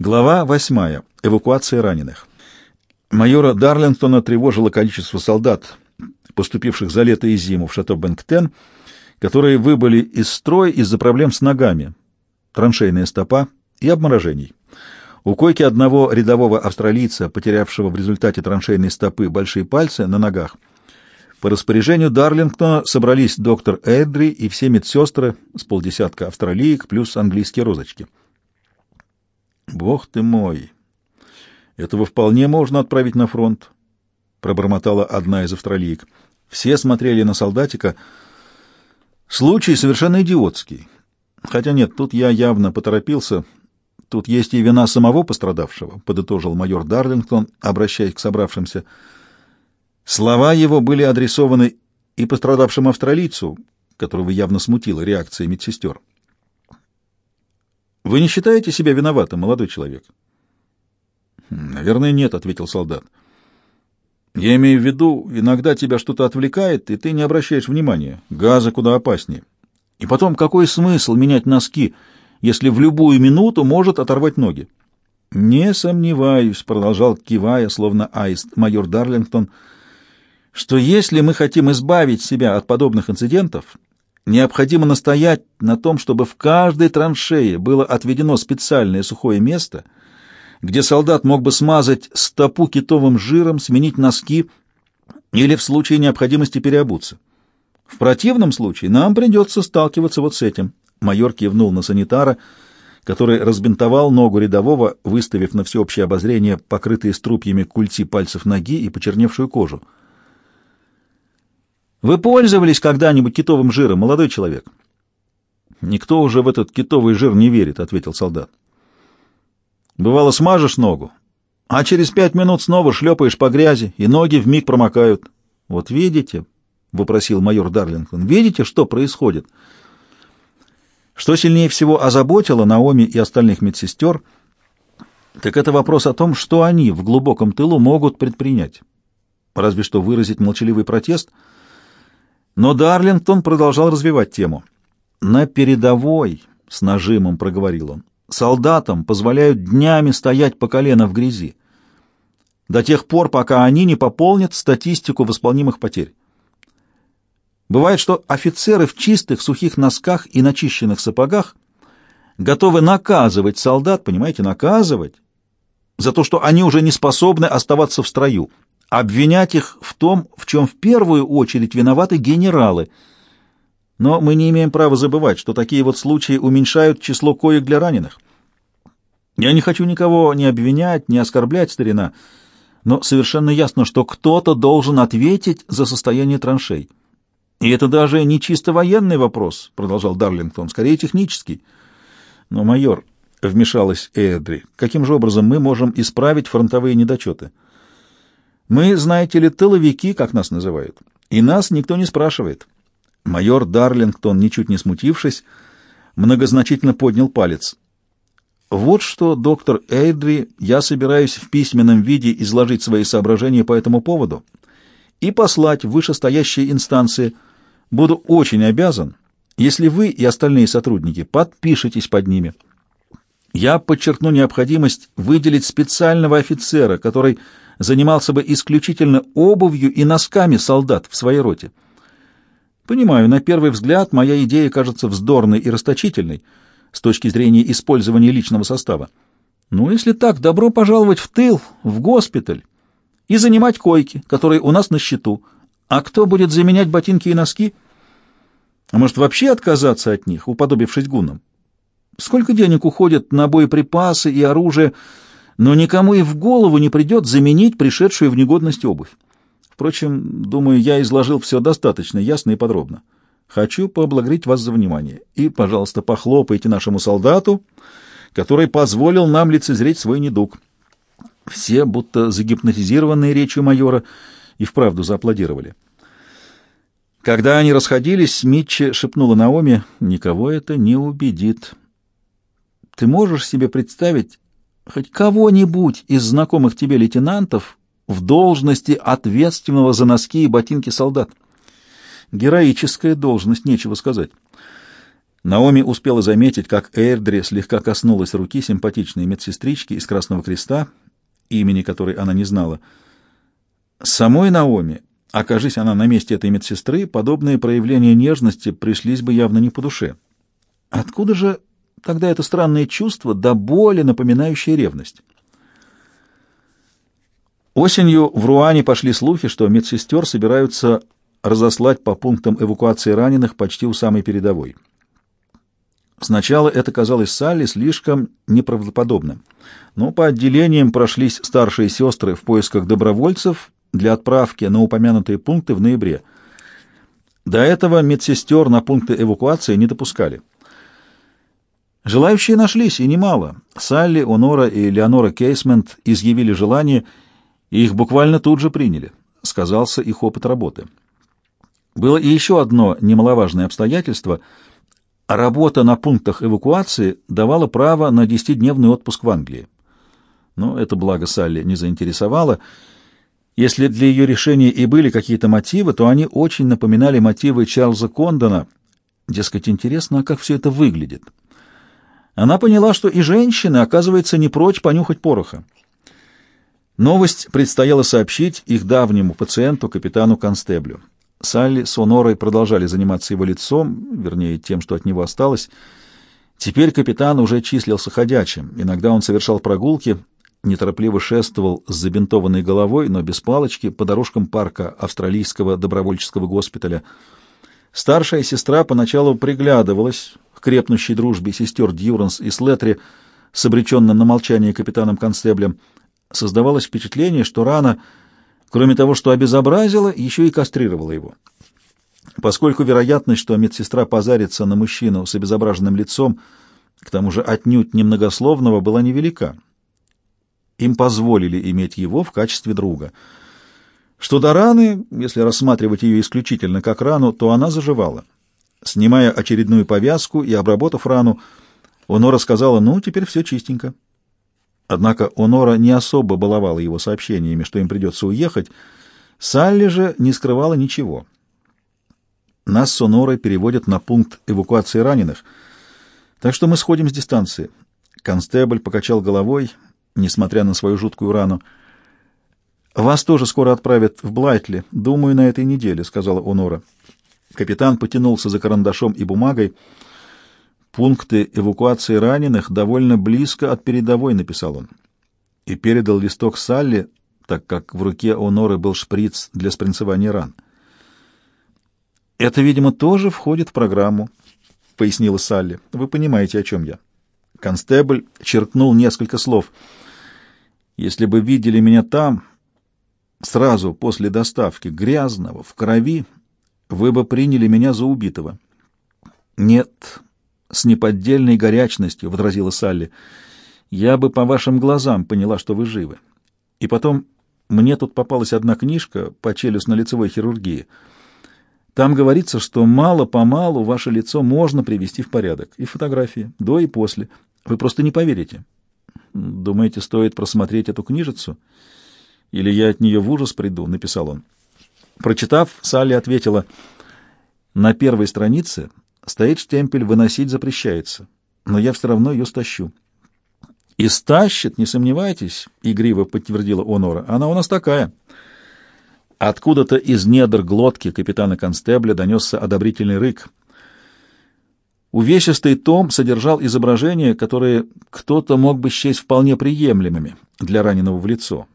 Глава 8. Эвакуация раненых. Майора Дарлингтона тревожило количество солдат, поступивших за лето и зиму в шато Бенктен, которые выбыли из строя из-за проблем с ногами, траншейная стопа и обморожений. У койки одного рядового австралийца, потерявшего в результате траншейной стопы большие пальцы на ногах, по распоряжению Дарлингтона собрались доктор Эдри и все медсестры с полдесятка австралиек плюс английские розочки. «Бог ты мой! Этого вполне можно отправить на фронт», — пробормотала одна из австралиек. Все смотрели на солдатика. Случай совершенно идиотский. Хотя нет, тут я явно поторопился. Тут есть и вина самого пострадавшего, — подытожил майор Дарлингтон, обращаясь к собравшимся. Слова его были адресованы и пострадавшему австралийцу, которого явно смутила реакция медсестер. Вы не считаете себя виноватым, молодой человек? Наверное, нет, ответил солдат. Я имею в виду, иногда тебя что-то отвлекает, и ты не обращаешь внимания. Газы куда опаснее. И потом, какой смысл менять носки, если в любую минуту может оторвать ноги? Не сомневаюсь, продолжал кивая, словно аист, майор Дарлингтон, что если мы хотим избавить себя от подобных инцидентов, Необходимо настоять на том, чтобы в каждой траншее было отведено специальное сухое место, где солдат мог бы смазать стопу китовым жиром, сменить носки или в случае необходимости переобуться. В противном случае нам придется сталкиваться вот с этим. Майор кивнул на санитара, который разбинтовал ногу рядового, выставив на всеобщее обозрение покрытые струпьями культи пальцев ноги и почерневшую кожу. Вы пользовались когда-нибудь китовым жиром, молодой человек? Никто уже в этот китовый жир не верит, ответил солдат. Бывало, смажешь ногу, а через пять минут снова шлепаешь по грязи, и ноги вмиг промокают. Вот видите, вопросил майор Дарлингтон, видите, что происходит? Что сильнее всего озаботило Наоми и остальных медсестер, так это вопрос о том, что они в глубоком тылу могут предпринять. Разве что выразить молчаливый протест — но Дарлингтон продолжал развивать тему. «На передовой», — с нажимом проговорил он, — «солдатам позволяют днями стоять по колено в грязи, до тех пор, пока они не пополнят статистику восполнимых потерь. Бывает, что офицеры в чистых сухих носках и начищенных сапогах готовы наказывать солдат, понимаете, наказывать, за то, что они уже не способны оставаться в строю, обвинять их в том, в чем в первую очередь виноваты генералы. Но мы не имеем права забывать, что такие вот случаи уменьшают число коек для раненых. Я не хочу никого ни обвинять, ни оскорблять, старина, но совершенно ясно, что кто-то должен ответить за состояние траншей. И это даже не чисто военный вопрос, продолжал Дарлингтон, скорее технический. Но, майор, вмешалась Эдри, каким же образом мы можем исправить фронтовые недочеты? Мы, знаете ли, тыловики, как нас называют, и нас никто не спрашивает. Майор Дарлингтон, ничуть не смутившись, многозначительно поднял палец. Вот что, доктор Эйдри, я собираюсь в письменном виде изложить свои соображения по этому поводу и послать в вышестоящие инстанции. Буду очень обязан, если вы и остальные сотрудники подпишетесь под ними. Я подчеркну необходимость выделить специального офицера, который занимался бы исключительно обувью и носками солдат в своей роте. Понимаю, на первый взгляд моя идея кажется вздорной и расточительной с точки зрения использования личного состава. Но если так, добро пожаловать в тыл, в госпиталь и занимать койки, которые у нас на счету. А кто будет заменять ботинки и носки? А может, вообще отказаться от них, уподобившись гуннам? Сколько денег уходит на боеприпасы и оружие, но никому и в голову не придет заменить пришедшую в негодность обувь. Впрочем, думаю, я изложил все достаточно ясно и подробно. Хочу поблагодарить вас за внимание. И, пожалуйста, похлопайте нашему солдату, который позволил нам лицезреть свой недуг. Все, будто загипнотизированные речью майора, и вправду зааплодировали. Когда они расходились, Митчи шепнула Наоми, «Никого это не убедит». «Ты можешь себе представить, хоть кого-нибудь из знакомых тебе лейтенантов в должности ответственного за носки и ботинки солдат. Героическая должность, нечего сказать. Наоми успела заметить, как Эйрдри слегка коснулась руки симпатичной медсестрички из Красного Креста, имени которой она не знала. Самой Наоми, окажись она на месте этой медсестры, подобные проявления нежности пришлись бы явно не по душе. Откуда же тогда это странное чувство, до боли напоминающее ревность? Осенью в Руане пошли слухи, что медсестер собираются разослать по пунктам эвакуации раненых почти у самой передовой. Сначала это казалось Салли слишком неправдоподобным, но по отделениям прошлись старшие сестры в поисках добровольцев для отправки на упомянутые пункты в ноябре. До этого медсестер на пункты эвакуации не допускали. Желающие нашлись, и немало. Салли, Онора и Леонора Кейсмент изъявили желание, и их буквально тут же приняли. Сказался их опыт работы. Было и еще одно немаловажное обстоятельство — Работа на пунктах эвакуации давала право на десятидневный отпуск в Англии. Но это благо Салли не заинтересовало. Если для ее решения и были какие-то мотивы, то они очень напоминали мотивы Чарльза Кондона. Дескать, интересно, а как все это выглядит. Она поняла, что и женщины, оказывается, не прочь понюхать пороха. Новость предстояло сообщить их давнему пациенту, капитану Констеблю. Салли с Онорой продолжали заниматься его лицом, вернее, тем, что от него осталось. Теперь капитан уже числился ходячим. Иногда он совершал прогулки, неторопливо шествовал с забинтованной головой, но без палочки, по дорожкам парка австралийского добровольческого госпиталя. Старшая сестра поначалу приглядывалась крепнущей дружбе сестер Дьюранс и Слетри с обреченным на молчание капитаном Констеблем. Создавалось впечатление, что рана — Кроме того, что обезобразила, еще и кастрировала его. Поскольку вероятность, что медсестра позарится на мужчину с обезображенным лицом, к тому же отнюдь немногословного, была невелика. Им позволили иметь его в качестве друга. Что до раны, если рассматривать ее исключительно как рану, то она заживала. Снимая очередную повязку и обработав рану, Онора сказала, ну, теперь все чистенько. Однако Онора не особо баловала его сообщениями, что им придется уехать. Салли же не скрывала ничего. Нас с Онорой переводят на пункт эвакуации раненых, так что мы сходим с дистанции. Констебль покачал головой, несмотря на свою жуткую рану. «Вас тоже скоро отправят в Блайтли, думаю, на этой неделе», — сказала Онора. Капитан потянулся за карандашом и бумагой, — Пункты эвакуации раненых довольно близко от передовой, написал он. И передал листок Салли, так как в руке у Норы был шприц для спринцевания ран. Это, видимо, тоже входит в программу, пояснила Салли. Вы понимаете, о чем я. Констебль черкнул несколько слов. Если бы видели меня там, сразу после доставки, грязного, в крови, вы бы приняли меня за убитого. Нет, с неподдельной горячностью возразила Салли. Я бы по вашим глазам поняла, что вы живы. И потом мне тут попалась одна книжка по челюстно-лицевой хирургии. Там говорится, что мало-помалу ваше лицо можно привести в порядок. И фотографии, до и после. Вы просто не поверите. Думаете, стоит просмотреть эту книжицу? Или я от нее в ужас приду, — написал он. Прочитав, Салли ответила, на первой странице Стоит штемпель «Выносить запрещается», но я все равно ее стащу. «И стащит, не сомневайтесь», — игриво подтвердила Онора. «Она у нас такая». Откуда-то из недр глотки капитана Констебля донесся одобрительный рык. Увесистый том содержал изображения, которые кто-то мог бы счесть вполне приемлемыми для раненого в лицо.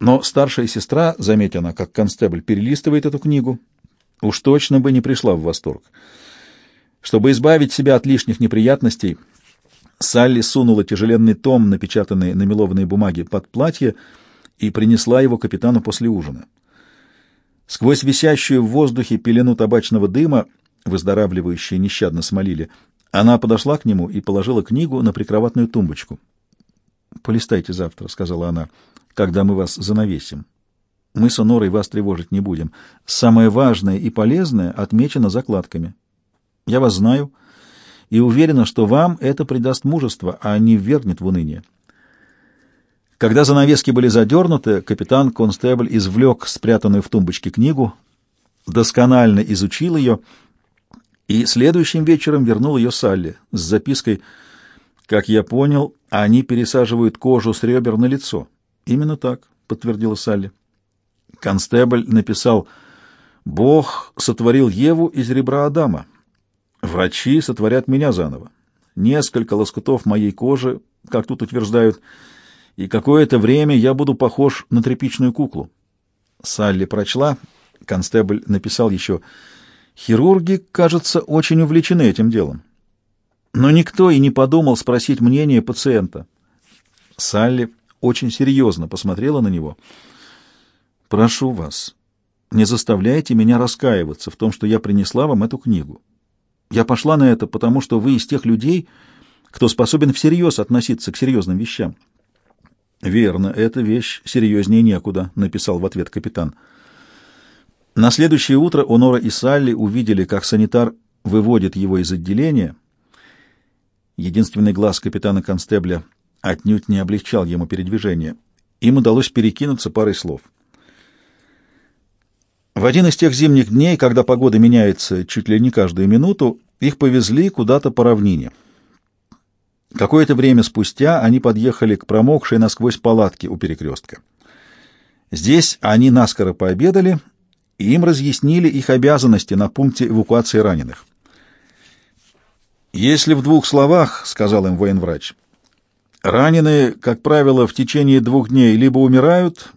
Но старшая сестра, заметила, как Констебль перелистывает эту книгу, уж точно бы не пришла в восторг. Чтобы избавить себя от лишних неприятностей, Салли сунула тяжеленный том, напечатанный на мелованной бумаге, под платье и принесла его капитану после ужина. Сквозь висящую в воздухе пелену табачного дыма, выздоравливающие нещадно смолили, она подошла к нему и положила книгу на прикроватную тумбочку. «Полистайте завтра», — сказала она, — «когда мы вас занавесим. Мы с Онорой вас тревожить не будем. Самое важное и полезное отмечено закладками». Я вас знаю и уверена, что вам это придаст мужество, а не ввергнет в уныние. Когда занавески были задернуты, капитан Констебль извлек спрятанную в тумбочке книгу, досконально изучил ее и следующим вечером вернул ее Салли с запиской «Как я понял, они пересаживают кожу с ребер на лицо». «Именно так», — подтвердила Салли. Констебль написал «Бог сотворил Еву из ребра Адама. Врачи сотворят меня заново. Несколько лоскутов моей кожи, как тут утверждают, и какое-то время я буду похож на тряпичную куклу». Салли прочла, констебль написал еще «Хирурги, кажется, очень увлечены этим делом». Но никто и не подумал спросить мнение пациента. Салли очень серьезно посмотрела на него. «Прошу вас, не заставляйте меня раскаиваться в том, что я принесла вам эту книгу. Я пошла на это, потому что вы из тех людей, кто способен всерьез относиться к серьезным вещам». «Верно, эта вещь серьезнее некуда», — написал в ответ капитан. На следующее утро Онора и Салли увидели, как санитар выводит его из отделения. Единственный глаз капитана-констебля отнюдь не облегчал ему передвижение. Им удалось перекинуться парой слов. В один из тех зимних дней, когда погода меняется чуть ли не каждую минуту, их повезли куда-то по равнине. Какое-то время спустя они подъехали к промокшей насквозь палатке у перекрестка. Здесь они наскоро пообедали — и им разъяснили их обязанности на пункте эвакуации раненых. «Если в двух словах, — сказал им военврач, — раненые, как правило, в течение двух дней либо умирают,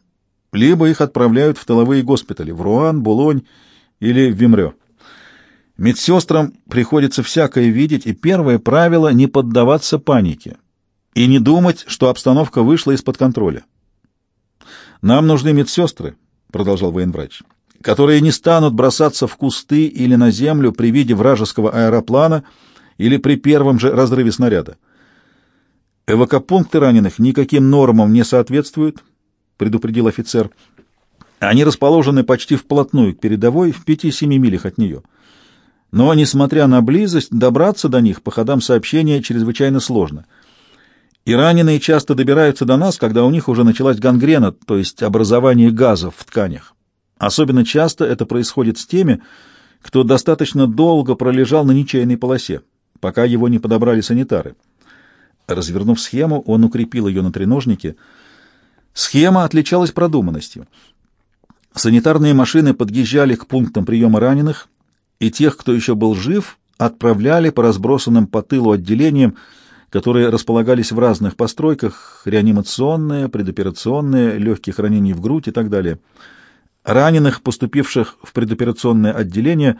либо их отправляют в тыловые госпитали, в Руан, Булонь или Вимрё. Медсестрам приходится всякое видеть, и первое правило — не поддаваться панике и не думать, что обстановка вышла из-под контроля. «Нам нужны медсестры», — продолжал военврач, — которые не станут бросаться в кусты или на землю при виде вражеского аэроплана или при первом же разрыве снаряда. Эвакопункты раненых никаким нормам не соответствуют, предупредил офицер. Они расположены почти вплотную к передовой, в 5-7 милях от нее. Но, несмотря на близость, добраться до них по ходам сообщения чрезвычайно сложно. И раненые часто добираются до нас, когда у них уже началась гангрена, то есть образование газов в тканях. Особенно часто это происходит с теми, кто достаточно долго пролежал на ничейной полосе, пока его не подобрали санитары. Развернув схему, он укрепил ее на треножнике. Схема отличалась продуманностью. Санитарные машины подъезжали к пунктам приема раненых, и тех, кто еще был жив, отправляли по разбросанным по тылу отделениям, которые располагались в разных постройках, реанимационные, предоперационные, легких ранений в грудь и так далее — Раненых, поступивших в предоперационное отделение,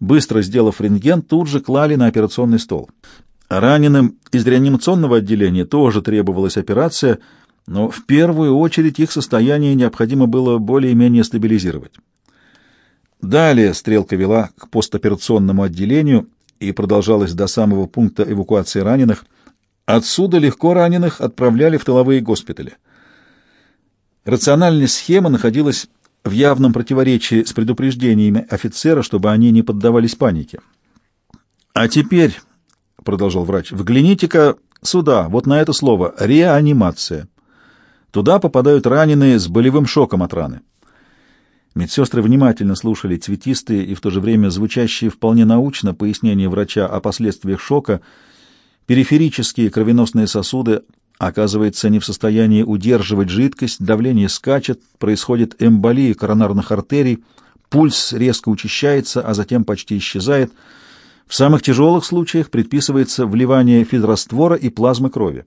быстро сделав рентген, тут же клали на операционный стол. Раненым из реанимационного отделения тоже требовалась операция, но в первую очередь их состояние необходимо было более-менее стабилизировать. Далее стрелка вела к постоперационному отделению и продолжалась до самого пункта эвакуации раненых. Отсюда легко раненых отправляли в тыловые госпитали. Рациональная схема находилась в явном противоречии с предупреждениями офицера, чтобы они не поддавались панике. «А теперь», — продолжал врач, — «вгляните-ка сюда, вот на это слово, реанимация. Туда попадают раненые с болевым шоком от раны». Медсестры внимательно слушали цветистые и в то же время звучащие вполне научно пояснения врача о последствиях шока, периферические кровеносные сосуды оказывается не в состоянии удерживать жидкость, давление скачет, происходит эмболия коронарных артерий, пульс резко учащается, а затем почти исчезает. В самых тяжелых случаях предписывается вливание физраствора и плазмы крови.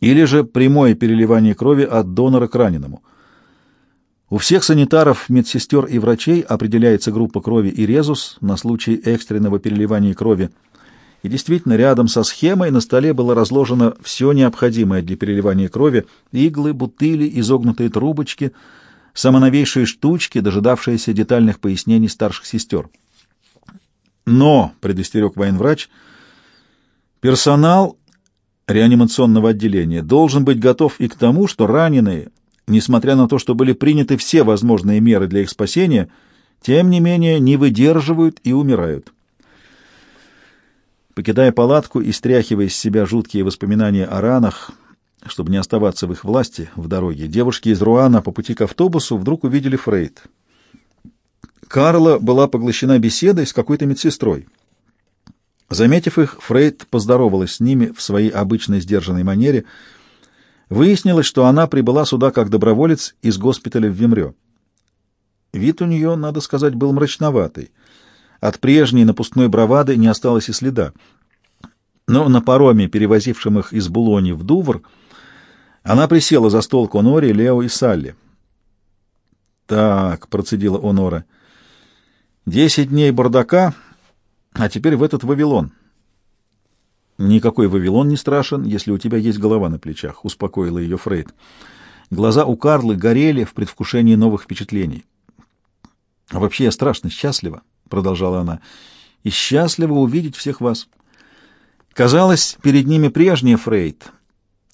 Или же прямое переливание крови от донора к раненому. У всех санитаров, медсестер и врачей определяется группа крови и резус на случай экстренного переливания крови – и действительно, рядом со схемой на столе было разложено все необходимое для переливания крови — иглы, бутыли, изогнутые трубочки, самоновейшие штучки, дожидавшиеся детальных пояснений старших сестер. Но, — предостерег военврач, — персонал реанимационного отделения должен быть готов и к тому, что раненые, несмотря на то, что были приняты все возможные меры для их спасения, тем не менее не выдерживают и умирают. Покидая палатку и стряхивая из себя жуткие воспоминания о ранах, чтобы не оставаться в их власти в дороге, девушки из Руана по пути к автобусу вдруг увидели Фрейд. Карла была поглощена беседой с какой-то медсестрой. Заметив их, Фрейд поздоровалась с ними в своей обычной сдержанной манере. Выяснилось, что она прибыла сюда как доброволец из госпиталя в Вимрё. Вид у нее, надо сказать, был мрачноватый. От прежней напускной бравады не осталось и следа. Но на пароме, перевозившем их из Булони в Дувр, она присела за стол к Оноре, Лео и Салли. «Так», — процедила Онора, — «десять дней бардака, а теперь в этот Вавилон». «Никакой Вавилон не страшен, если у тебя есть голова на плечах», — успокоила ее Фрейд. Глаза у Карлы горели в предвкушении новых впечатлений. «А вообще я страшно счастлива», — продолжала она, — «и счастлива увидеть всех вас». Казалось, перед ними прежняя Фрейд.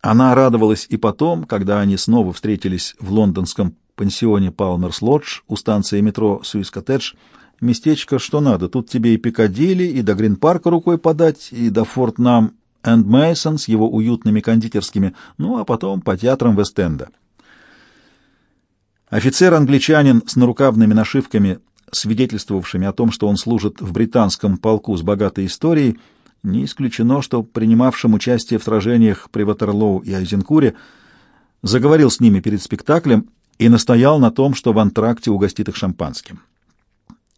Она радовалась и потом, когда они снова встретились в лондонском пансионе Палмерс Лодж у станции метро Суис-Коттедж. Местечко что надо, тут тебе и Пикадилли, и до Грин-парка рукой подать, и до Форт Нам энд Мейсон с его уютными кондитерскими, ну а потом по театрам Вест-Энда. Офицер-англичанин с нарукавными нашивками, свидетельствовавшими о том, что он служит в британском полку с богатой историей, не исключено, что принимавшим участие в сражениях при Ватерлоу и Айзенкуре, заговорил с ними перед спектаклем и настоял на том, что в антракте угостит их шампанским.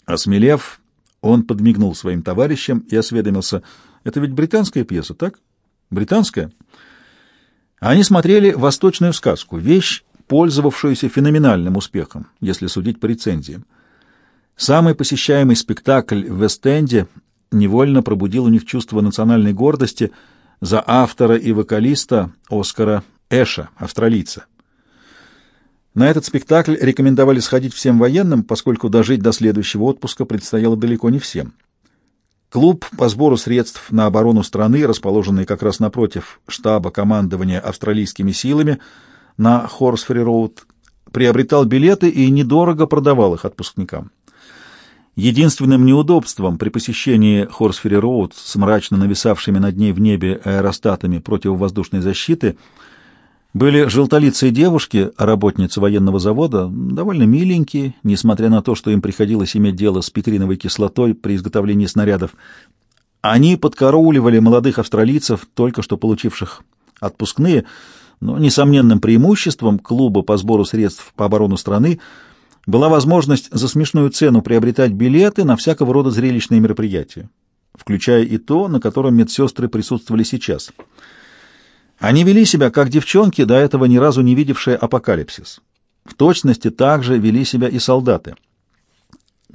Осмелев, он подмигнул своим товарищам и осведомился, «Это ведь британская пьеса, так? Британская?» Они смотрели «Восточную сказку», вещь, пользовавшуюся феноменальным успехом, если судить по рецензиям. Самый посещаемый спектакль в Вест-Энде невольно пробудил у них чувство национальной гордости за автора и вокалиста Оскара Эша, австралийца. На этот спектакль рекомендовали сходить всем военным, поскольку дожить до следующего отпуска предстояло далеко не всем. Клуб по сбору средств на оборону страны, расположенный как раз напротив штаба командования австралийскими силами на Хорсфери-Роуд, приобретал билеты и недорого продавал их отпускникам. Единственным неудобством при посещении Хорсфери-Роуд с мрачно нависавшими над ней в небе аэростатами противовоздушной защиты были желтолицые девушки, работницы военного завода, довольно миленькие, несмотря на то, что им приходилось иметь дело с петриновой кислотой при изготовлении снарядов. Они подкарауливали молодых австралийцев, только что получивших отпускные, но несомненным преимуществом клуба по сбору средств по оборону страны — была возможность за смешную цену приобретать билеты на всякого рода зрелищные мероприятия, включая и то, на котором медсестры присутствовали сейчас. Они вели себя, как девчонки, до этого ни разу не видевшие апокалипсис. В точности так же вели себя и солдаты.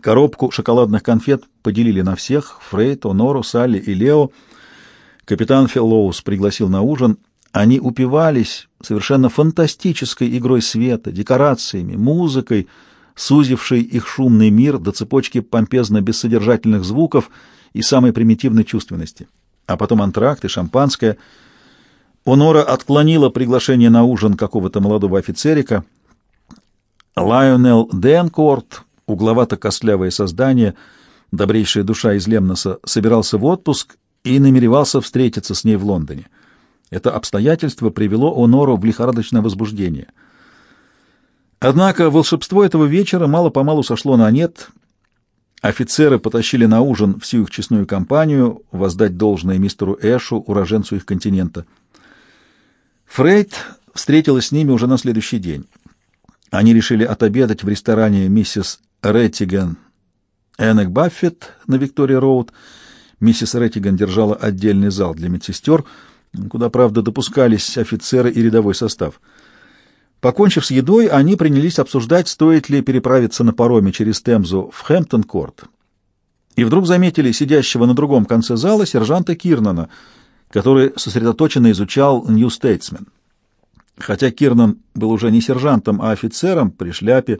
Коробку шоколадных конфет поделили на всех — Фрейд, Онору, Салли и Лео. Капитан Феллоус пригласил на ужин. Они упивались совершенно фантастической игрой света, декорациями, музыкой — сузивший их шумный мир до цепочки помпезно-бессодержательных звуков и самой примитивной чувственности. А потом антракт и шампанское. Онора отклонила приглашение на ужин какого-то молодого офицерика. Лайонел Денкорт, угловато-костлявое создание, добрейшая душа из Лемноса, собирался в отпуск и намеревался встретиться с ней в Лондоне. Это обстоятельство привело Онору в лихорадочное возбуждение — Однако волшебство этого вечера мало-помалу сошло на нет. Офицеры потащили на ужин всю их честную компанию воздать должное мистеру Эшу, уроженцу их континента. Фрейд встретилась с ними уже на следующий день. Они решили отобедать в ресторане миссис Реттиген Эннек Баффет на Виктория-Роуд. Миссис Реттиген держала отдельный зал для медсестер, куда, правда, допускались офицеры и рядовой состав — Покончив с едой, они принялись обсуждать, стоит ли переправиться на пароме через Темзу в Хэмптон-Корт. И вдруг заметили сидящего на другом конце зала сержанта Кирнана, который сосредоточенно изучал «Нью Стейтсмен». Хотя Кирнан был уже не сержантом, а офицером при шляпе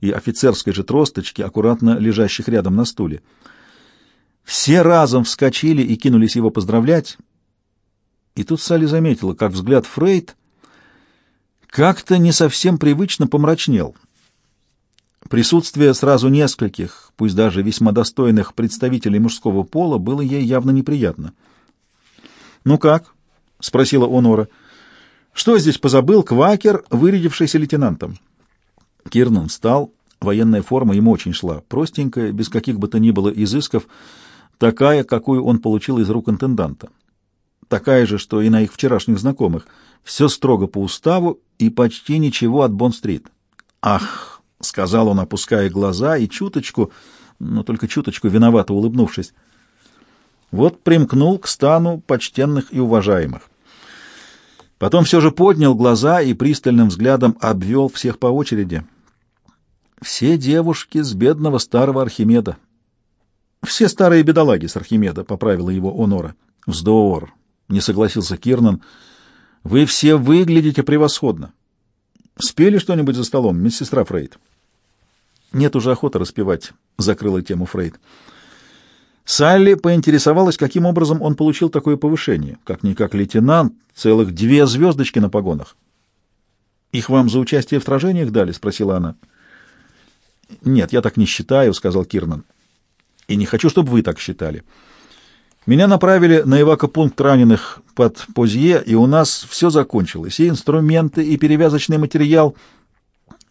и офицерской же тросточке, аккуратно лежащих рядом на стуле. Все разом вскочили и кинулись его поздравлять. И тут Салли заметила, как взгляд Фрейд как-то не совсем привычно помрачнел. Присутствие сразу нескольких, пусть даже весьма достойных представителей мужского пола, было ей явно неприятно. «Ну как?» — спросила Онора. «Что здесь позабыл квакер, вырядившийся лейтенантом?» Кирнан встал, Военная форма ему очень шла, простенькая, без каких бы то ни было изысков, такая, какую он получил из рук интенданта. Такая же, что и на их вчерашних знакомых. Все строго по уставу и почти ничего от Бонн-стрит. «Ах!» — сказал он, опуская глаза и чуточку, но только чуточку виновато улыбнувшись. Вот примкнул к стану почтенных и уважаемых. Потом все же поднял глаза и пристальным взглядом обвел всех по очереди. Все девушки с бедного старого Архимеда. Все старые бедолаги с Архимеда, — поправила его Онора. Вздор, — не согласился Кирнан. Вы все выглядите превосходно. Спели что-нибудь за столом, медсестра Фрейд? Нет уже охоты распевать, — закрыла тему Фрейд. Салли поинтересовалась, каким образом он получил такое повышение. Как-никак лейтенант, целых две звездочки на погонах. «Их вам за участие в сражениях дали?» — спросила она. «Нет, я так не считаю», — сказал Кирнан. «И не хочу, чтобы вы так считали. Меня направили на эвакопункт раненых под Позье, и у нас все закончилось. И инструменты, и перевязочный материал.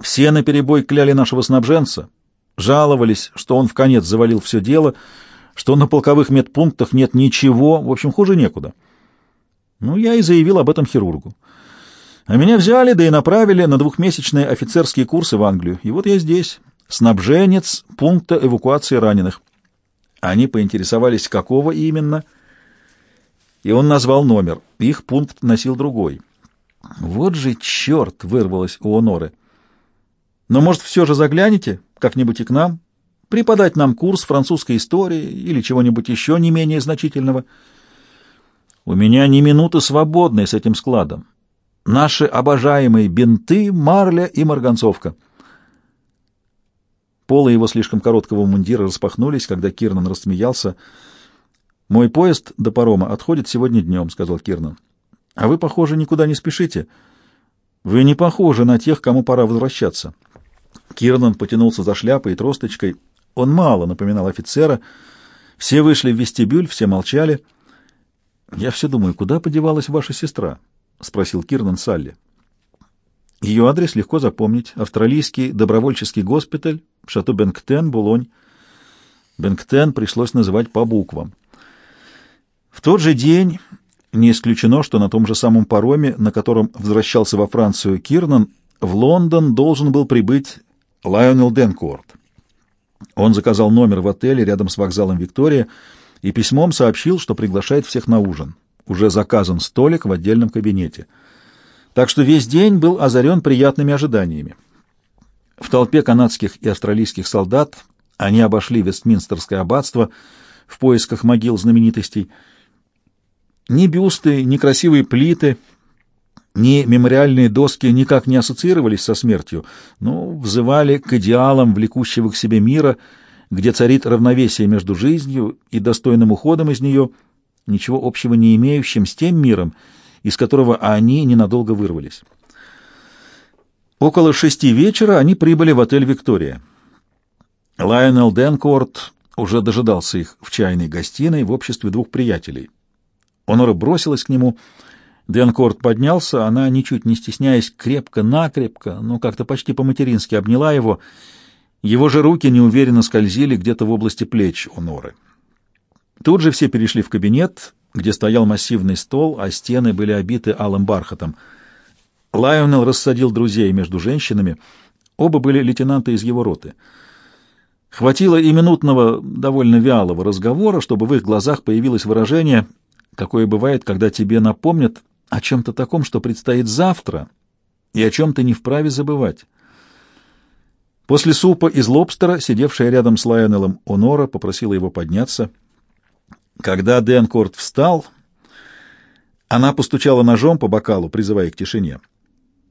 Все наперебой кляли нашего снабженца, жаловались, что он в конец завалил все дело, что на полковых медпунктах нет ничего, в общем, хуже некуда. Ну, я и заявил об этом хирургу. А меня взяли, да и направили на двухмесячные офицерские курсы в Англию. И вот я здесь снабженец пункта эвакуации раненых. Они поинтересовались, какого именно, и он назвал номер. Их пункт носил другой. «Вот же черт!» — вырвалось у Оноры. «Но, может, все же заглянете как-нибудь и к нам? Преподать нам курс французской истории или чего-нибудь еще не менее значительного?» «У меня ни минуты свободной с этим складом. Наши обожаемые бинты, марля и марганцовка». Полы его слишком короткого мундира распахнулись, когда Кирнан рассмеялся. «Мой поезд до парома отходит сегодня днем», — сказал Кирнан. «А вы, похоже, никуда не спешите. Вы не похожи на тех, кому пора возвращаться». Кирнан потянулся за шляпой и тросточкой. Он мало напоминал офицера. Все вышли в вестибюль, все молчали. «Я все думаю, куда подевалась ваша сестра?» — спросил Кирнан Салли. Ее адрес легко запомнить. Австралийский добровольческий госпиталь, Шато Бенктен, Булонь. Бенктен пришлось называть по буквам. В тот же день, не исключено, что на том же самом пароме, на котором возвращался во Францию Кирнан, в Лондон должен был прибыть Лайонел Денкорт. Он заказал номер в отеле рядом с вокзалом Виктория и письмом сообщил, что приглашает всех на ужин. Уже заказан столик в отдельном кабинете. Так что весь день был озарен приятными ожиданиями. В толпе канадских и австралийских солдат они обошли Вестминстерское аббатство в поисках могил знаменитостей. Ни бюсты, ни красивые плиты, ни мемориальные доски никак не ассоциировались со смертью, но взывали к идеалам влекущего к себе мира, где царит равновесие между жизнью и достойным уходом из нее, ничего общего не имеющим с тем миром, из которого они ненадолго вырвались. Около шести вечера они прибыли в отель «Виктория». Лайонел Денкорт уже дожидался их в чайной гостиной в обществе двух приятелей. Онора бросилась к нему. Денкорт поднялся, она, ничуть не стесняясь, крепко-накрепко, но как-то почти по-матерински обняла его. Его же руки неуверенно скользили где-то в области плеч Оноры. Тут же все перешли в кабинет, где стоял массивный стол, а стены были обиты алым бархатом. Лайонел рассадил друзей между женщинами. Оба были лейтенанты из его роты. Хватило и минутного, довольно вялого разговора, чтобы в их глазах появилось выражение, какое бывает, когда тебе напомнят о чем-то таком, что предстоит завтра, и о чем ты не вправе забывать. После супа из лобстера, сидевшая рядом с Лайонелом Онора, попросила его подняться — когда Денкорт встал, она постучала ножом по бокалу, призывая к тишине.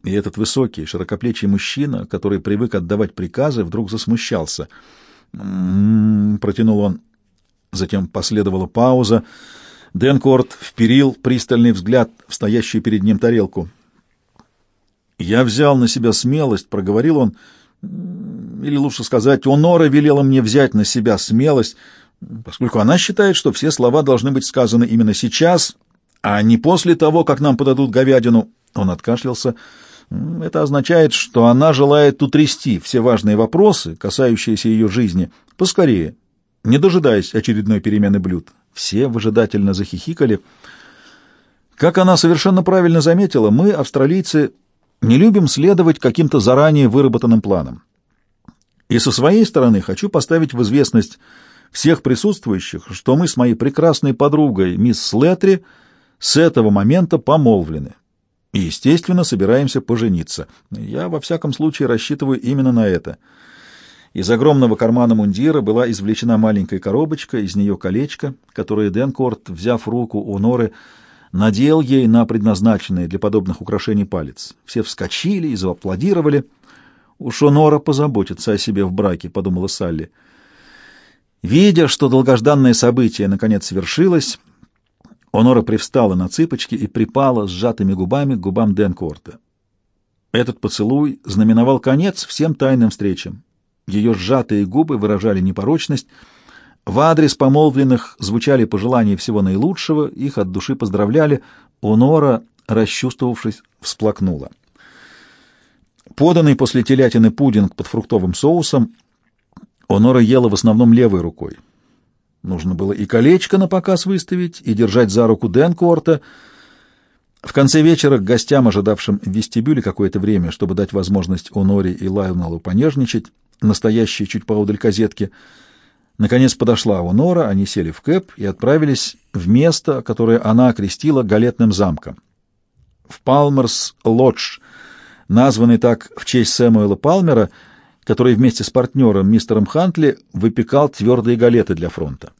И этот высокий, широкоплечий мужчина, который привык отдавать приказы, вдруг засмущался. «М-м-м», протянул он. Затем последовала пауза. Денкорт вперил пристальный взгляд в стоящую перед ним тарелку. «Я взял на себя смелость», — проговорил он, — или лучше сказать, Онора велела мне взять на себя смелость поскольку она считает, что все слова должны быть сказаны именно сейчас, а не после того, как нам подадут говядину. Он откашлялся. Это означает, что она желает утрясти все важные вопросы, касающиеся ее жизни, поскорее, не дожидаясь очередной перемены блюд. Все выжидательно захихикали. Как она совершенно правильно заметила, мы, австралийцы, не любим следовать каким-то заранее выработанным планам. И со своей стороны хочу поставить в известность всех присутствующих, что мы с моей прекрасной подругой, мисс Слетри, с этого момента помолвлены. И, естественно, собираемся пожениться. Я, во всяком случае, рассчитываю именно на это. Из огромного кармана мундира была извлечена маленькая коробочка, из нее колечко, которое Денкорт, взяв руку у Норы, надел ей на предназначенный для подобных украшений палец. Все вскочили и зааплодировали. «Уж Нора позаботится о себе в браке», — подумала Салли. Видя, что долгожданное событие наконец свершилось, Онора привстала на цыпочки и припала сжатыми губами к губам Денкорта. Этот поцелуй знаменовал конец всем тайным встречам. Ее сжатые губы выражали непорочность. В адрес помолвленных звучали пожелания всего наилучшего, их от души поздравляли. Онора, расчувствовавшись, всплакнула. Поданный после телятины пудинг под фруктовым соусом Онора ела в основном левой рукой. Нужно было и колечко на показ выставить, и держать за руку Денкорта. В конце вечера к гостям, ожидавшим в вестибюле какое-то время, чтобы дать возможность Оноре и Лайоналу понежничать, настоящие чуть поодаль казетки, наконец подошла Онора, они сели в кэп и отправились в место, которое она окрестила галетным замком. В Палмерс-Лодж, названный так в честь Сэмуэла Палмера, который вместе с партнером мистером Хантли выпекал твердые галеты для фронта.